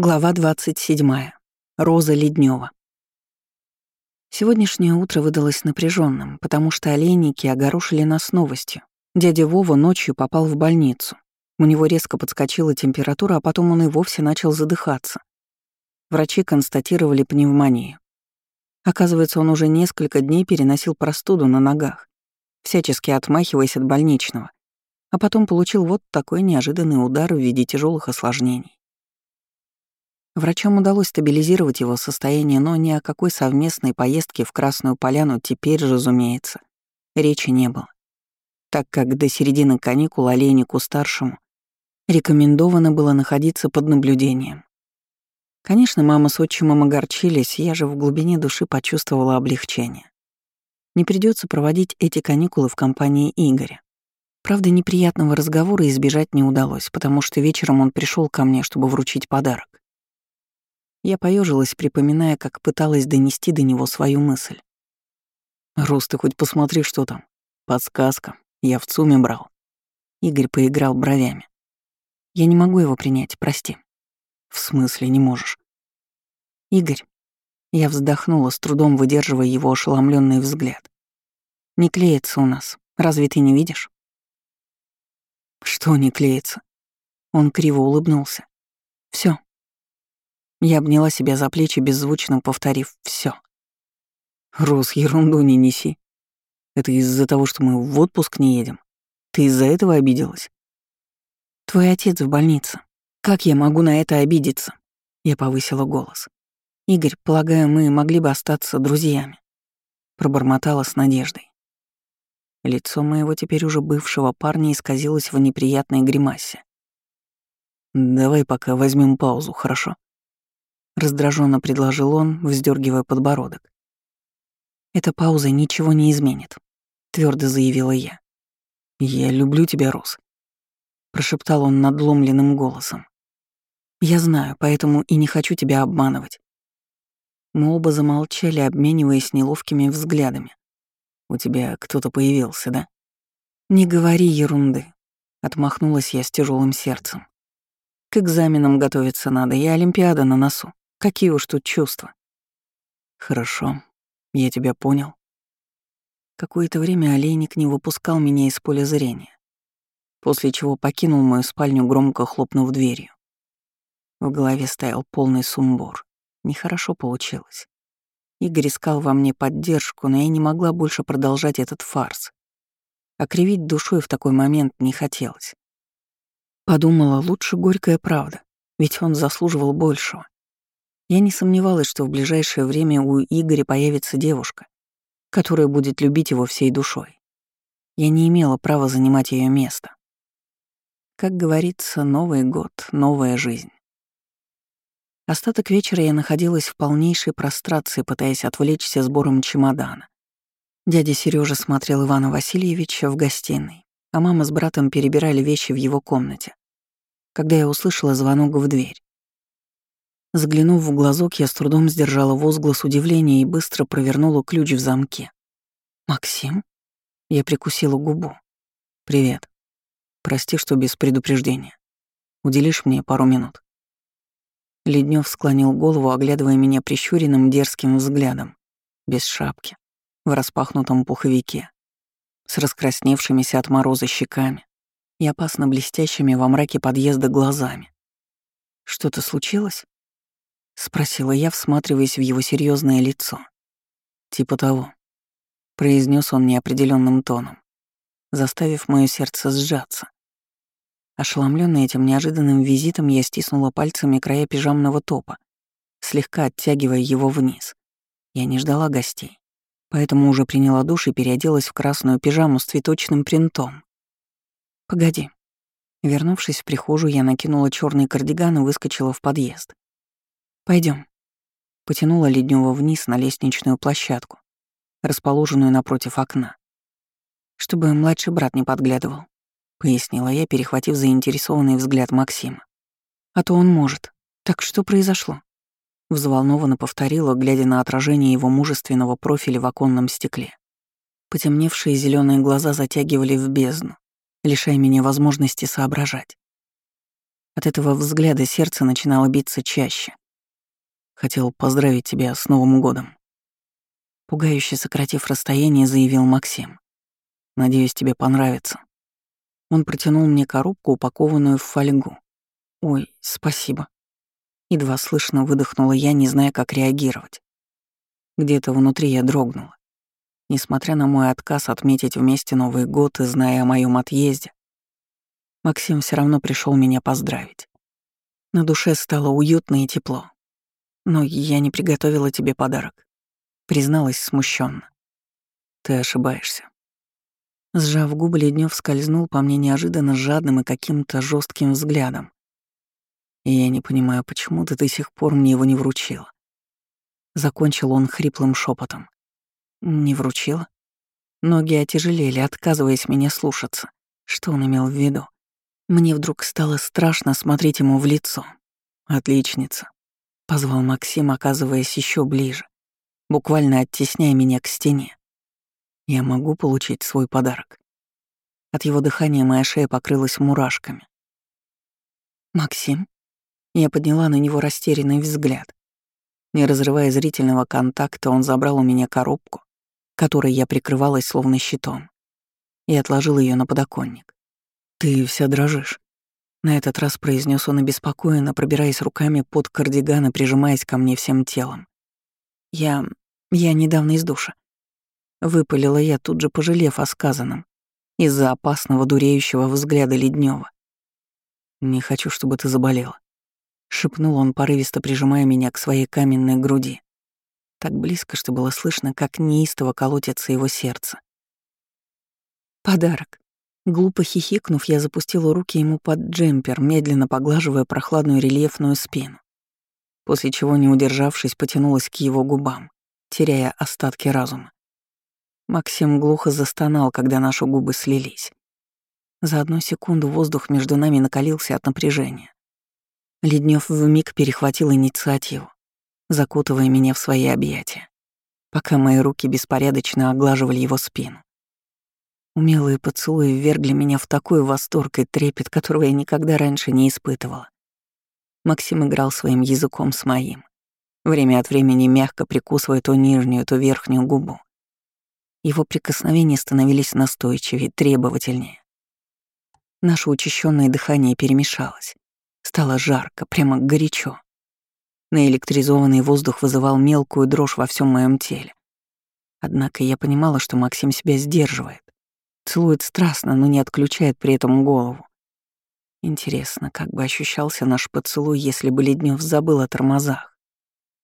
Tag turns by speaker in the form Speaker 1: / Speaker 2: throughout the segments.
Speaker 1: Глава 27. Роза Леднева. Сегодняшнее утро выдалось напряженным, потому что олейники огорошили нас новостью. Дядя Вова ночью попал в больницу. У него резко подскочила температура, а потом он и вовсе начал задыхаться. Врачи констатировали пневмонию. Оказывается, он уже несколько дней переносил простуду на ногах, всячески отмахиваясь от больничного, а потом получил вот такой неожиданный удар в виде тяжелых осложнений. Врачам удалось стабилизировать его состояние, но ни о какой совместной поездке в Красную Поляну теперь, разумеется, речи не было, так как до середины каникул Олейнику-старшему рекомендовано было находиться под наблюдением. Конечно, мама с отчимом огорчились, я же в глубине души почувствовала облегчение. Не придется проводить эти каникулы в компании Игоря. Правда, неприятного разговора избежать не удалось, потому что вечером он пришел ко мне, чтобы вручить подарок. Я поежилась, припоминая, как пыталась донести до него свою мысль. «Рус, ты хоть посмотри, что там. Подсказка. Я в ЦУМе брал». Игорь поиграл бровями. «Я не могу его принять, прости». «В смысле не можешь?» «Игорь». Я вздохнула, с трудом выдерживая его ошеломленный взгляд. «Не клеится у нас. Разве ты не видишь?» «Что не клеится?» Он криво улыбнулся. Все, я обняла себя за плечи, беззвучно повторив все. «Рус, ерунду не неси. Это из-за того, что мы в отпуск не едем. Ты из-за этого обиделась?» «Твой отец в больнице. Как я могу на это обидеться?» Я повысила голос. «Игорь, полагаю, мы могли бы остаться друзьями», — пробормотала с надеждой. Лицо моего теперь уже бывшего парня исказилось в неприятной гримасе. «Давай пока возьмем паузу, хорошо?» Раздраженно предложил он, вздергивая подбородок. Эта пауза ничего не изменит, твердо заявила я. Я люблю тебя, Рос, прошептал он надломленным голосом. Я знаю, поэтому и не хочу тебя обманывать. Мы оба замолчали, обмениваясь неловкими взглядами. У тебя кто-то появился, да? Не говори ерунды, отмахнулась я с тяжелым сердцем. К экзаменам готовиться надо, и Олимпиада на носу. Какие уж тут чувства. Хорошо, я тебя понял. Какое-то время олейник не выпускал меня из поля зрения, после чего покинул мою спальню, громко хлопнув дверью. В голове стоял полный сумбур. Нехорошо получилось. Игорь искал во мне поддержку, но я не могла больше продолжать этот фарс. А кривить душой в такой момент не хотелось. Подумала, лучше горькая правда, ведь он заслуживал большего. Я не сомневалась, что в ближайшее время у Игоря появится девушка, которая будет любить его всей душой. Я не имела права занимать ее место. Как говорится, Новый год, новая жизнь. Остаток вечера я находилась в полнейшей прострации, пытаясь отвлечься сбором чемодана. Дядя Сережа смотрел Ивана Васильевича в гостиной, а мама с братом перебирали вещи в его комнате. Когда я услышала звонок в дверь, Заглянув в глазок, я с трудом сдержала возглас удивления и быстро провернула ключ в замке. «Максим?» Я прикусила губу. «Привет. Прости, что без предупреждения. Уделишь мне пару минут?» Леднев склонил голову, оглядывая меня прищуренным дерзким взглядом, без шапки, в распахнутом пуховике, с раскрасневшимися от мороза щеками и опасно блестящими во мраке подъезда глазами. «Что-то случилось?» — спросила я, всматриваясь в его серьезное лицо. «Типа того», — произнес он неопределенным тоном, заставив мое сердце сжаться. Ошеломленная этим неожиданным визитом, я стиснула пальцами края пижамного топа, слегка оттягивая его вниз. Я не ждала гостей, поэтому уже приняла душ и переоделась в красную пижаму с цветочным принтом. «Погоди». Вернувшись в прихожую, я накинула черный кардиган и выскочила в подъезд. Пойдем. Потянула Леднева вниз на лестничную площадку, расположенную напротив окна. Чтобы младший брат не подглядывал, пояснила я, перехватив заинтересованный взгляд Максима. А то он может. Так что произошло? Взволнованно повторила, глядя на отражение его мужественного профиля в оконном стекле. Потемневшие зеленые глаза затягивали в бездну, лишая меня возможности соображать. От этого взгляда сердце начинало биться чаще. Хотел поздравить тебя с Новым годом. Пугающе сократив расстояние, заявил Максим. Надеюсь, тебе понравится. Он протянул мне коробку, упакованную в фольгу. Ой, спасибо. Едва слышно выдохнула я, не зная, как реагировать. Где-то внутри я дрогнула. Несмотря на мой отказ отметить вместе Новый год и зная о моем отъезде, Максим все равно пришел меня поздравить. На душе стало уютно и тепло. Но я не приготовила тебе подарок. Призналась смущенно. Ты ошибаешься. Сжав губы, Леднев скользнул по мне неожиданно жадным и каким-то жестким взглядом. И я не понимаю, почему ты до сих пор мне его не вручила. Закончил он хриплым шепотом. Не вручила? Ноги отяжелели, отказываясь меня слушаться. Что он имел в виду? Мне вдруг стало страшно смотреть ему в лицо. «Отличница», — позвал Максим, оказываясь еще ближе, буквально оттесняя меня к стене. «Я могу получить свой подарок?» От его дыхания моя шея покрылась мурашками. «Максим?» Я подняла на него растерянный взгляд. Не разрывая зрительного контакта, он забрал у меня коробку, которой я прикрывалась словно щитом, и отложил ее на подоконник. «Ты вся дрожишь», — на этот раз произнес он обеспокоенно, пробираясь руками под кардиган и прижимаясь ко мне всем телом. «Я... я недавно из душа». Выпалила я, тут же пожалев о сказанном, из-за опасного дуреющего взгляда Леднева. «Не хочу, чтобы ты заболела», — шепнул он, порывисто прижимая меня к своей каменной груди. Так близко, что было слышно, как неистово колотится его сердце. «Подарок», Глупо хихикнув, я запустила руки ему под джемпер, медленно поглаживая прохладную рельефную спину. После чего, не удержавшись, потянулась к его губам, теряя остатки разума. Максим глухо застонал, когда наши губы слились. За одну секунду воздух между нами накалился от напряжения. Леднев вмиг перехватил инициативу, закутывая меня в свои объятия, пока мои руки беспорядочно оглаживали его спину. Умелые поцелуи ввергли меня в такой восторг и трепет, которого я никогда раньше не испытывала. Максим играл своим языком с моим, время от времени мягко прикусывая то нижнюю, то верхнюю губу. Его прикосновения становились настойчивее, требовательнее. Наше учащенное дыхание перемешалось. Стало жарко, прямо горячо. Наэлектризованный воздух вызывал мелкую дрожь во всем моем теле. Однако я понимала, что Максим себя сдерживает. Целует страстно, но не отключает при этом голову. Интересно, как бы ощущался наш поцелуй, если бы Леднев забыл о тормозах.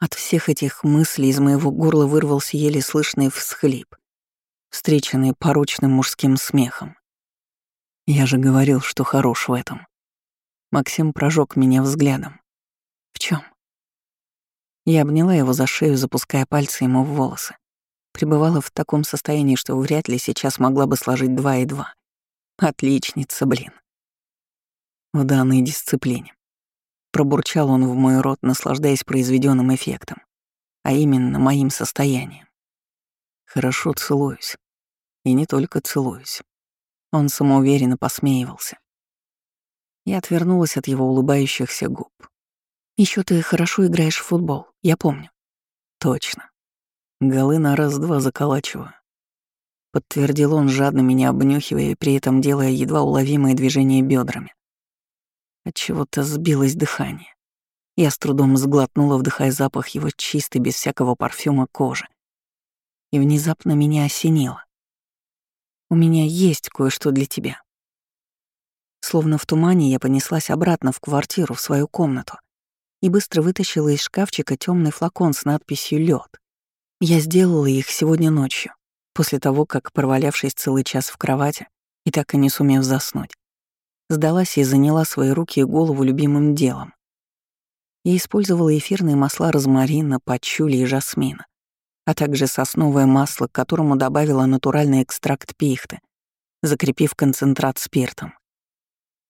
Speaker 1: От всех этих мыслей из моего горла вырвался еле слышный всхлип, встреченный порочным мужским смехом. Я же говорил, что хорош в этом. Максим прожег меня взглядом. В чем? Я обняла его за шею, запуская пальцы ему в волосы пребывала в таком состоянии, что вряд ли сейчас могла бы сложить два и два. Отличница, блин. В данной дисциплине. Пробурчал он в мой рот, наслаждаясь произведенным эффектом, а именно моим состоянием. Хорошо целуюсь. И не только целуюсь. Он самоуверенно посмеивался. Я отвернулась от его улыбающихся губ. Еще ты хорошо играешь в футбол, я помню. Точно. Голы на раз-два заколачиваю. Подтвердил он, жадно меня обнюхивая, при этом делая едва уловимые движения бедрами. Отчего-то сбилось дыхание. Я с трудом сглотнула, вдыхая запах его чистой, без всякого парфюма кожи. И внезапно меня осенило. «У меня есть кое-что для тебя». Словно в тумане я понеслась обратно в квартиру, в свою комнату, и быстро вытащила из шкафчика темный флакон с надписью «Лёд». Я сделала их сегодня ночью, после того, как, провалявшись целый час в кровати и так и не сумев заснуть, сдалась и заняла свои руки и голову любимым делом. Я использовала эфирные масла розмарина, пачули и жасмина, а также сосновое масло, к которому добавила натуральный экстракт пихты, закрепив концентрат спиртом.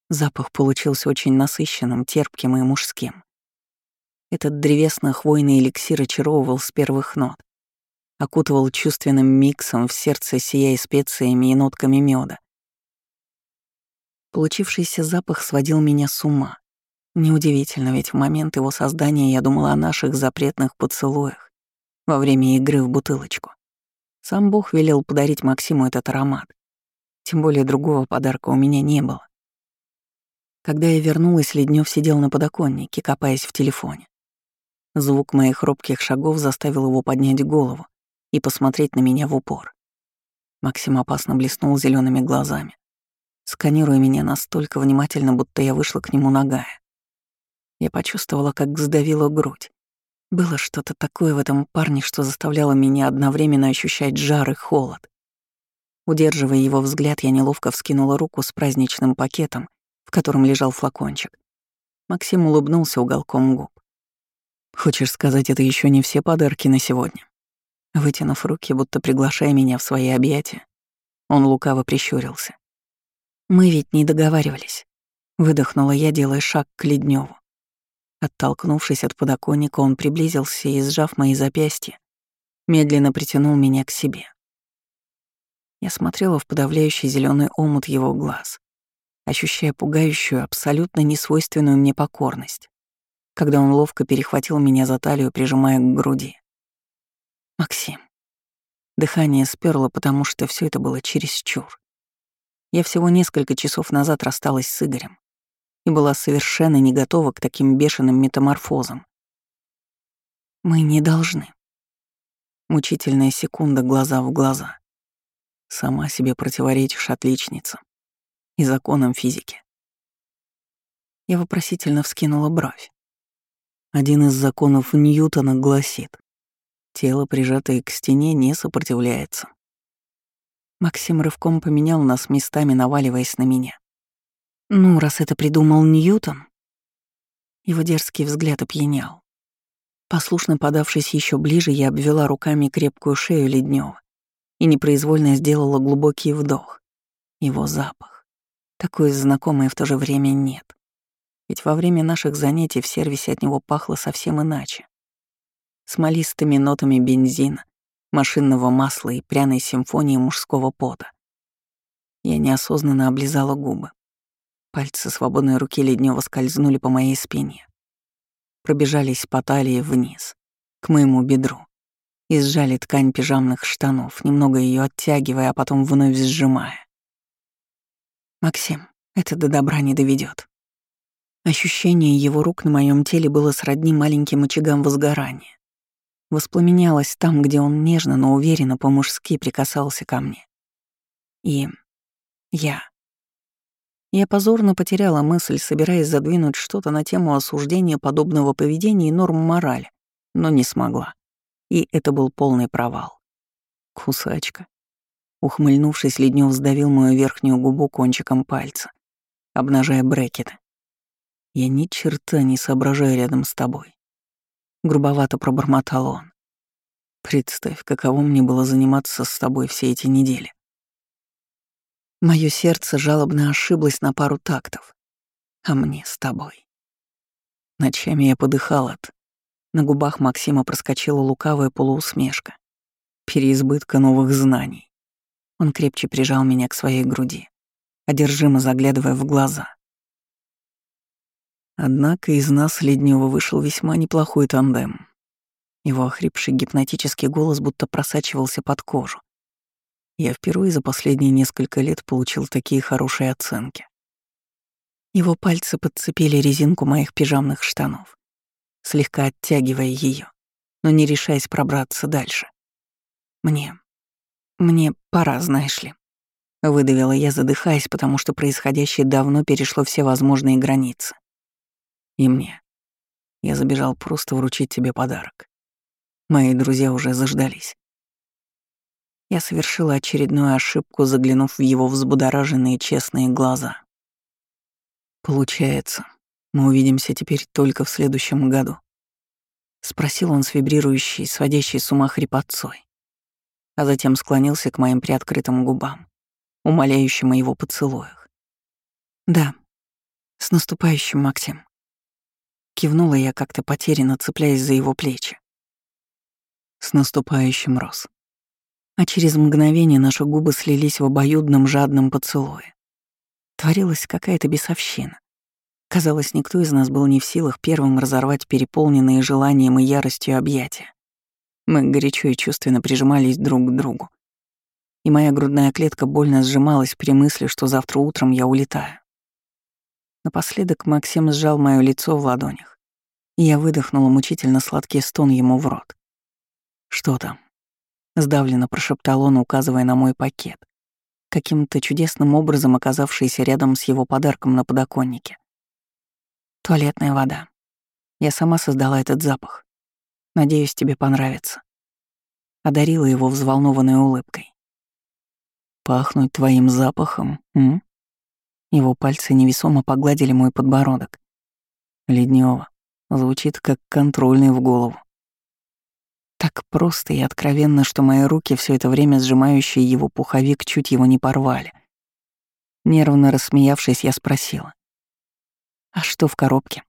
Speaker 1: Запах получился очень насыщенным, терпким и мужским. Этот древесно-хвойный эликсир очаровывал с первых нот, окутывал чувственным миксом в сердце, сияя специями и нотками меда. Получившийся запах сводил меня с ума, Неудивительно, ведь в момент его создания я думала о наших запретных поцелуях во время игры в бутылочку. Сам Бог велел подарить Максиму этот аромат. Тем более другого подарка у меня не было. Когда я вернулась, Леднев сидел на подоконнике, копаясь в телефоне. Звук моих робких шагов заставил его поднять голову и посмотреть на меня в упор. Максим опасно блеснул зелеными глазами, сканируя меня настолько внимательно, будто я вышла к нему нагая. Я почувствовала, как сдавила грудь. Было что-то такое в этом парне, что заставляло меня одновременно ощущать жар и холод. Удерживая его взгляд, я неловко вскинула руку с праздничным пакетом, в котором лежал флакончик. Максим улыбнулся уголком губ. «Хочешь сказать, это еще не все подарки на сегодня?» Вытянув руки, будто приглашая меня в свои объятия, он лукаво прищурился. «Мы ведь не договаривались», — выдохнула я, делая шаг к Ледневу. Оттолкнувшись от подоконника, он приблизился и, сжав мои запястья, медленно притянул меня к себе. Я смотрела в подавляющий зеленый омут его глаз, ощущая пугающую, абсолютно несвойственную мне покорность, когда он ловко перехватил меня за талию, прижимая к груди. Максим. Дыхание сперло, потому что все это было чересчур. Я всего несколько часов назад рассталась с Игорем и была совершенно не готова к таким бешеным метаморфозам. Мы не должны. Мучительная секунда глаза в глаза. Сама себе противоречишь, отличница. И законам физики. Я вопросительно вскинула бровь. Один из законов Ньютона гласит, тело, прижатое к стене, не сопротивляется. Максим рывком поменял нас местами, наваливаясь на меня. Ну, раз это придумал Ньютон. Его дерзкий взгляд опьянял. Послушно подавшись еще ближе, я обвела руками крепкую шею Леднева и непроизвольно сделала глубокий вдох. Его запах. Такой знакомый в то же время нет. Ведь во время наших занятий в сервисе от него пахло совсем иначе. Смолистыми нотами бензина, машинного масла и пряной симфонии мужского пота. Я неосознанно облизала губы. Пальцы свободной руки Леднева скользнули по моей спине. Пробежались по талии вниз, к моему бедру, и сжали ткань пижамных штанов, немного ее оттягивая, а потом вновь сжимая. «Максим, это до добра не доведет. Ощущение его рук на моем теле было сродни маленьким очагам возгорания. Воспламенялось там, где он нежно, но уверенно по-мужски прикасался ко мне. И я я позорно потеряла мысль, собираясь задвинуть что-то на тему осуждения подобного поведения и норм морали, но не смогла. И это был полный провал. Кусачка. Ухмыльнувшись, Леднев сдавил мою верхнюю губу кончиком пальца, обнажая брекеты. «Я ни черта не соображаю рядом с тобой», — грубовато пробормотал он. «Представь, каково мне было заниматься с тобой все эти недели. Моё сердце жалобно ошиблось на пару тактов. А мне с тобой. Ночами я подыхал от... На губах Максима проскочила лукавая полуусмешка. Переизбытка новых знаний. Он крепче прижал меня к своей груди, одержимо заглядывая в глаза. Однако из нас Леднева вышел весьма неплохой тандем. Его охрипший гипнотический голос будто просачивался под кожу, я впервые за последние несколько лет получил такие хорошие оценки. Его пальцы подцепили резинку моих пижамных штанов, слегка оттягивая ее, но не решаясь пробраться дальше. Мне... мне пора, знаешь ли. Выдавила я, задыхаясь, потому что происходящее давно перешло все возможные границы. И мне. Я забежал просто вручить тебе подарок. Мои друзья уже заждались. Я совершила очередную ошибку, заглянув в его взбудораженные честные глаза. «Получается, мы увидимся теперь только в следующем году?» — спросил он с вибрирующей, сводящей с ума хрипотцой, а затем склонился к моим приоткрытым губам, умоляющим о его поцелуях. «Да, с наступающим, Максим». Кивнула я как-то потерянно, цепляясь за его плечи. «С наступающим, Рос», а через мгновение наши губы слились в обоюдном жадном поцелуе. Творилась какая-то бесовщина. Казалось, никто из нас был не в силах первым разорвать переполненные желанием и яростью объятия. Мы горячо и чувственно прижимались друг к другу. И моя грудная клетка больно сжималась при мысли, что завтра утром я улетаю. Напоследок Максим сжал моё лицо в ладонях, и я выдохнула мучительно сладкий стон ему в рот. «Что там?» — сдавленно прошептал он, указывая на мой пакет, каким-то чудесным образом оказавшийся рядом с его подарком на подоконнике. Туалетная вода. Я сама создала этот запах. Надеюсь, тебе понравится. Одарила его взволнованной улыбкой. Пахнуть твоим запахом, м? Его пальцы невесомо погладили мой подбородок. Леднева. Звучит как контрольный в голову. Так просто и откровенно, что мои руки, все это время сжимающие его пуховик, чуть его не порвали. Нервно рассмеявшись, я спросила. «А что в коробке?»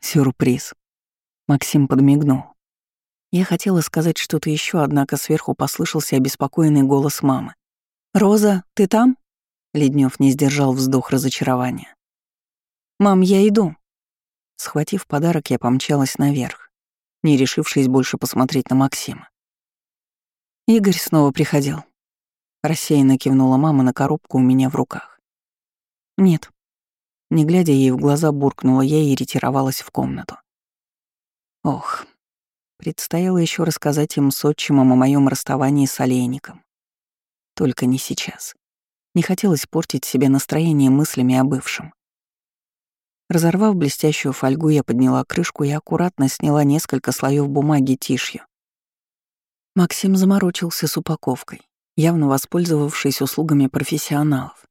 Speaker 1: «Сюрприз». Максим подмигнул. Я хотела сказать что-то еще, однако сверху послышался обеспокоенный голос мамы. «Роза, ты там?» Леднев не сдержал вздох разочарования. «Мам, я иду». Схватив подарок, я помчалась наверх, не решившись больше посмотреть на Максима. Игорь снова приходил. Рассеянно кивнула мама на коробку у меня в руках. «Нет». Не глядя ей в глаза, буркнула я и ретировалась в комнату. Ох, предстояло еще рассказать им с отчимом о моем расставании с олейником. Только не сейчас. Не хотелось портить себе настроение мыслями о бывшем. Разорвав блестящую фольгу, я подняла крышку и аккуратно сняла несколько слоев бумаги тишью. Максим заморочился с упаковкой, явно воспользовавшись услугами профессионалов.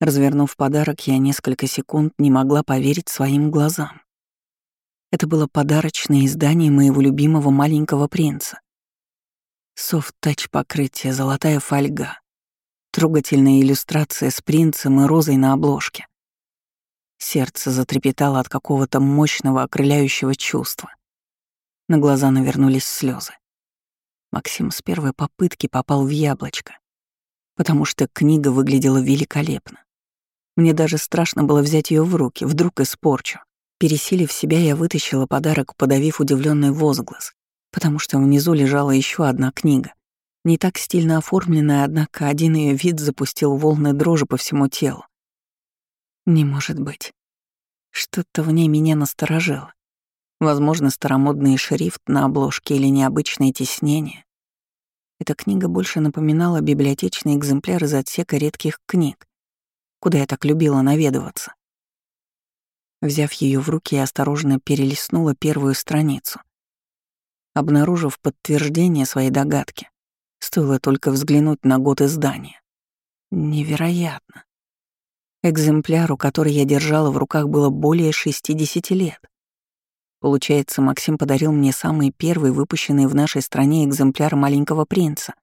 Speaker 1: Развернув подарок, я несколько секунд не могла поверить своим глазам. Это было подарочное издание моего любимого маленького принца. Софт-тач покрытие, золотая фольга, трогательная иллюстрация с принцем и розой на обложке. Сердце затрепетало от какого-то мощного окрыляющего чувства. На глаза навернулись слезы. Максим с первой попытки попал в яблочко, потому что книга выглядела великолепно. Мне даже страшно было взять ее в руки, вдруг испорчу. Пересилив себя, я вытащила подарок, подавив удивленный возглас, потому что внизу лежала еще одна книга. Не так стильно оформленная, однако один ее вид запустил волны дрожи по всему телу. Не может быть. Что-то в ней меня насторожило. Возможно, старомодный шрифт на обложке или необычное тиснение. Эта книга больше напоминала библиотечный экземпляр из отсека редких книг, куда я так любила наведываться. Взяв ее в руки, я осторожно перелистнула первую страницу. Обнаружив подтверждение своей догадки, стоило только взглянуть на год издания. Невероятно. Экземпляру, который я держала в руках, было более 60 лет. Получается, Максим подарил мне самый первый выпущенный в нашей стране экземпляр «Маленького принца»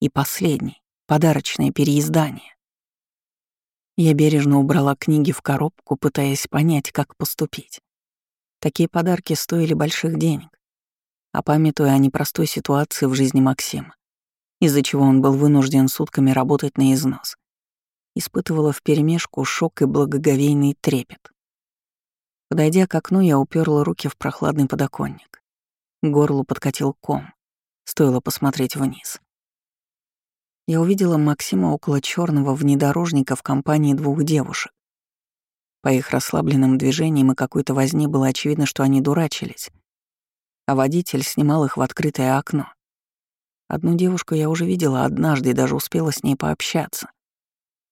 Speaker 1: и последний, подарочное переиздание. Я бережно убрала книги в коробку, пытаясь понять, как поступить. Такие подарки стоили больших денег. А памятуя о непростой ситуации в жизни Максима, из-за чего он был вынужден сутками работать на износ, испытывала вперемешку шок и благоговейный трепет. Подойдя к окну, я уперла руки в прохладный подоконник. К горлу подкатил ком. Стоило посмотреть вниз я увидела Максима около черного внедорожника в компании двух девушек. По их расслабленным движениям и какой-то возне было очевидно, что они дурачились, а водитель снимал их в открытое окно. Одну девушку я уже видела однажды и даже успела с ней пообщаться.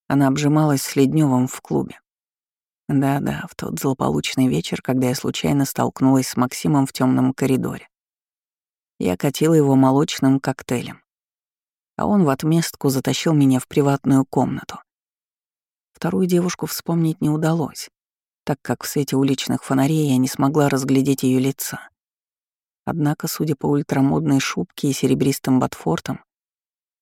Speaker 1: Она обжималась с Ледневым в клубе. Да-да, в тот злополучный вечер, когда я случайно столкнулась с Максимом в темном коридоре. Я катила его молочным коктейлем а он в отместку затащил меня в приватную комнату. Вторую девушку вспомнить не удалось, так как в свете уличных фонарей я не смогла разглядеть ее лица. Однако, судя по ультрамодной шубке и серебристым ботфортам,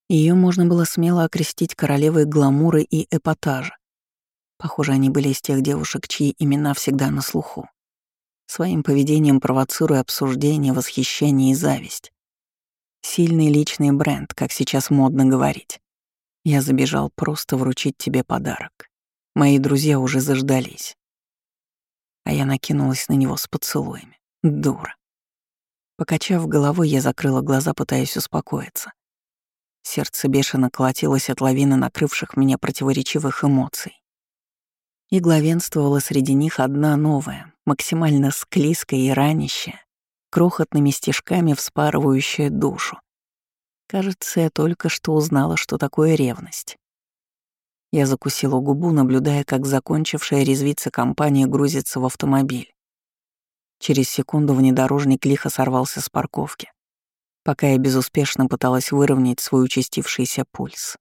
Speaker 1: ее можно было смело окрестить королевой гламура и эпатажа. Похоже, они были из тех девушек, чьи имена всегда на слуху. Своим поведением провоцируя обсуждение, восхищение и зависть. Сильный личный бренд, как сейчас модно говорить. Я забежал просто вручить тебе подарок. Мои друзья уже заждались. А я накинулась на него с поцелуями. Дура. Покачав головой, я закрыла глаза, пытаясь успокоиться. Сердце бешено колотилось от лавины накрывших меня противоречивых эмоций. И главенствовала среди них одна новая, максимально склизкая и ранящая, крохотными стежками вспарывающая душу. Кажется, я только что узнала, что такое ревность. Я закусила губу, наблюдая, как закончившая резвиться компания грузится в автомобиль. Через секунду внедорожник лихо сорвался с парковки, пока я безуспешно пыталась выровнять свой участившийся пульс.